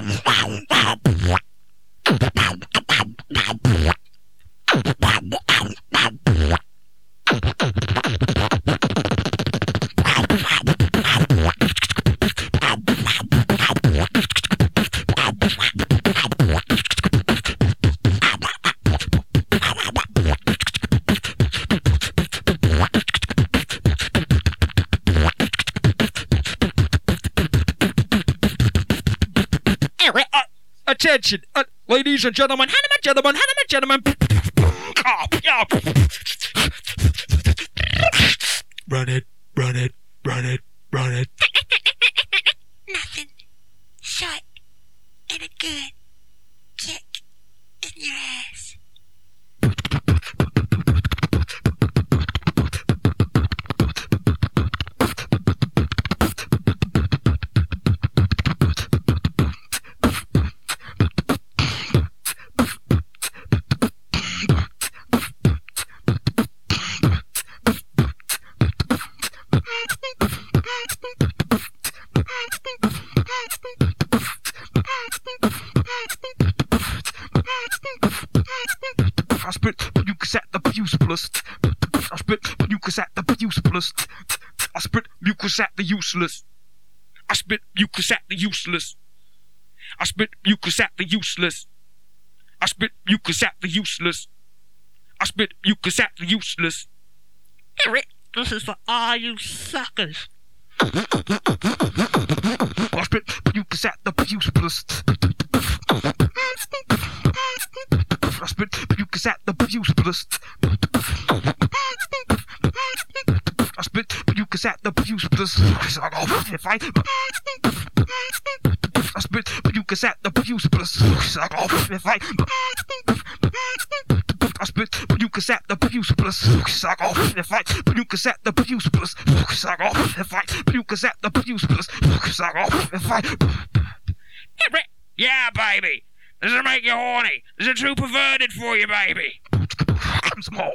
Wow. Attention, uh, ladies and gentlemen, gentlemen, gentlemen. Yeah. Run it, run it, run it, run it. Nothing short and a good kick in your ass. I spit mucus at the useless. I spit mucus at the useless. I spit mucus at the useless. I spit mucus at the useless. I spit mucus at the useless. I spit mucus at the useless. Spit mucus at the useless. Eric, this is for all you suckers. I spit mucus at the useless. I spit mucus at the useless. I spit mucus at the useless. If I I spit mucus at the useless. If I I spit mucus at the useless. If I mucus at the useless. If I mucus at the useless. If I Yeah, baby. Does it make you horny? Is it too perverted for you, baby? More.